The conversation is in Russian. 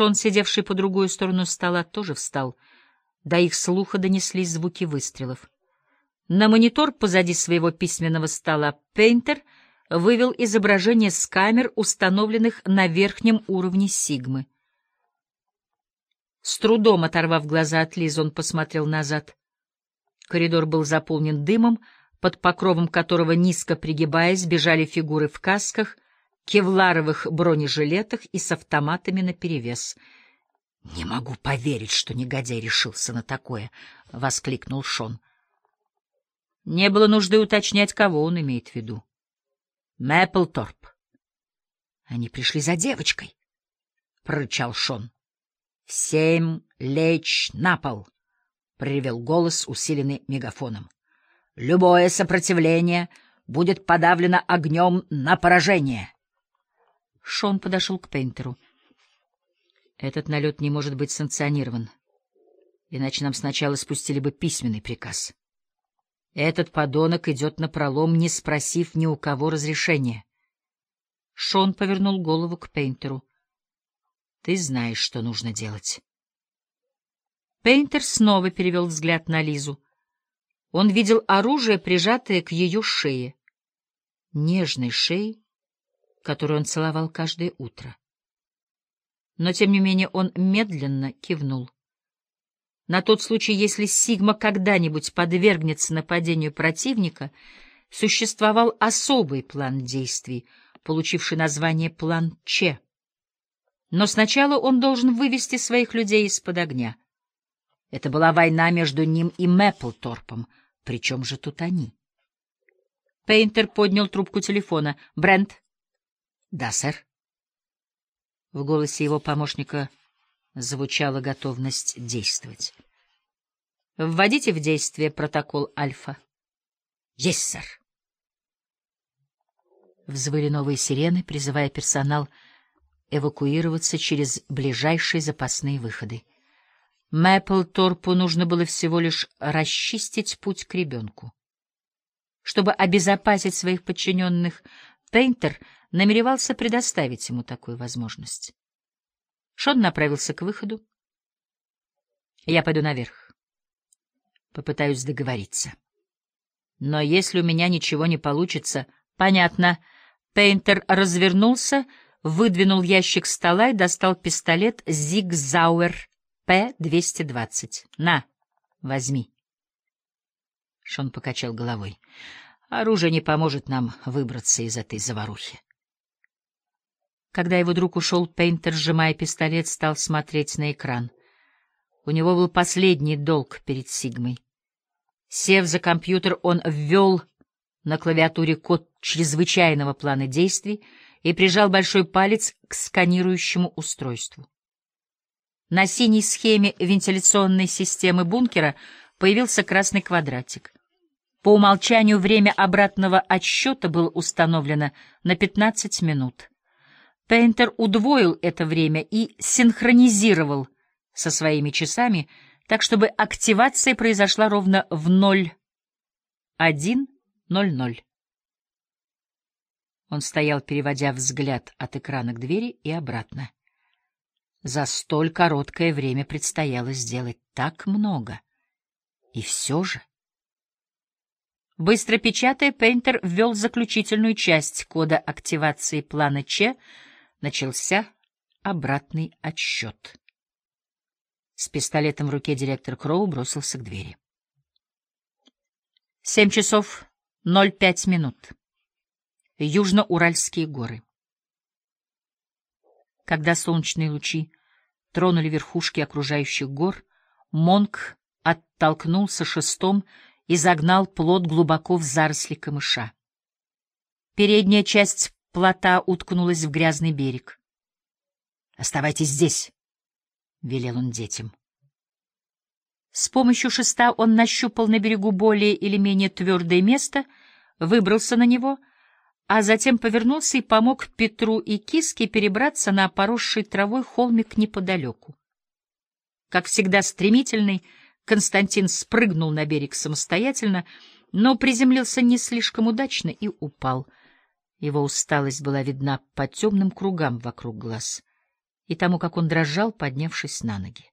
Шон, сидевший по другую сторону стола, тоже встал. До их слуха донеслись звуки выстрелов. На монитор позади своего письменного стола Пейнтер вывел изображение с камер, установленных на верхнем уровне Сигмы. С трудом оторвав глаза от Лизы, он посмотрел назад. Коридор был заполнен дымом, под покровом которого, низко пригибаясь, бежали фигуры в касках, кевларовых бронежилетах и с автоматами наперевес. — Не могу поверить, что негодяй решился на такое! — воскликнул Шон. Не было нужды уточнять, кого он имеет в виду. Мэпплторп. Они пришли за девочкой, — прорычал Шон. — Всем лечь на пол, — проревел голос, усиленный мегафоном. — Любое сопротивление будет подавлено огнем на поражение. Шон подошел к Пейнтеру. — Этот налет не может быть санкционирован, иначе нам сначала спустили бы письменный приказ. Этот подонок идет на пролом, не спросив ни у кого разрешения. Шон повернул голову к Пейнтеру. — Ты знаешь, что нужно делать. Пейнтер снова перевел взгляд на Лизу. Он видел оружие, прижатое к ее шее. Нежной шее, которую он целовал каждое утро. Но, тем не менее, он медленно кивнул. На тот случай, если Сигма когда-нибудь подвергнется нападению противника, существовал особый план действий, получивший название «План Че». Но сначала он должен вывести своих людей из-под огня. Это была война между ним и Мэпплторпом, причем же тут они. Пейнтер поднял трубку телефона. «Брент?» «Да, сэр». В голосе его помощника звучала готовность действовать. Вводите в действие протокол Альфа. Есть, сэр. Взвыли новые сирены, призывая персонал эвакуироваться через ближайшие запасные выходы. Мэпл Торпу нужно было всего лишь расчистить путь к ребенку. Чтобы обезопасить своих подчиненных, Пейнтер намеревался предоставить ему такую возможность. Шон направился к выходу. «Я пойду наверх. Попытаюсь договориться. Но если у меня ничего не получится...» «Понятно». Пейнтер развернулся, выдвинул ящик стола и достал пистолет «Зигзауэр П-220». «На, возьми». Шон покачал головой. «Оружие не поможет нам выбраться из этой заварухи». Когда его друг ушел, Пейнтер, сжимая пистолет, стал смотреть на экран. У него был последний долг перед Сигмой. Сев за компьютер, он ввел на клавиатуре код чрезвычайного плана действий и прижал большой палец к сканирующему устройству. На синей схеме вентиляционной системы бункера появился красный квадратик. По умолчанию время обратного отсчета было установлено на 15 минут. Пейнтер удвоил это время и синхронизировал со своими часами, так чтобы активация произошла ровно в 01.00. Он стоял, переводя взгляд от экрана к двери и обратно. За столь короткое время предстояло сделать так много. И все же... Быстро печатая, Пейнтер ввел заключительную часть кода активации плана Че — Начался обратный отсчет. С пистолетом в руке директор Кроу бросился к двери. Семь часов ноль пять минут. Южно-Уральские горы. Когда солнечные лучи тронули верхушки окружающих гор, Монк оттолкнулся шестом и загнал плод глубоко в заросли камыша. Передняя часть плота уткнулась в грязный берег. «Оставайтесь здесь», — велел он детям. С помощью шеста он нащупал на берегу более или менее твердое место, выбрался на него, а затем повернулся и помог Петру и Киске перебраться на поросший травой холмик неподалеку. Как всегда стремительный, Константин спрыгнул на берег самостоятельно, но приземлился не слишком удачно и упал — его усталость была видна по темным кругам вокруг глаз. и тому, как он дрожал, поднявшись на ноги.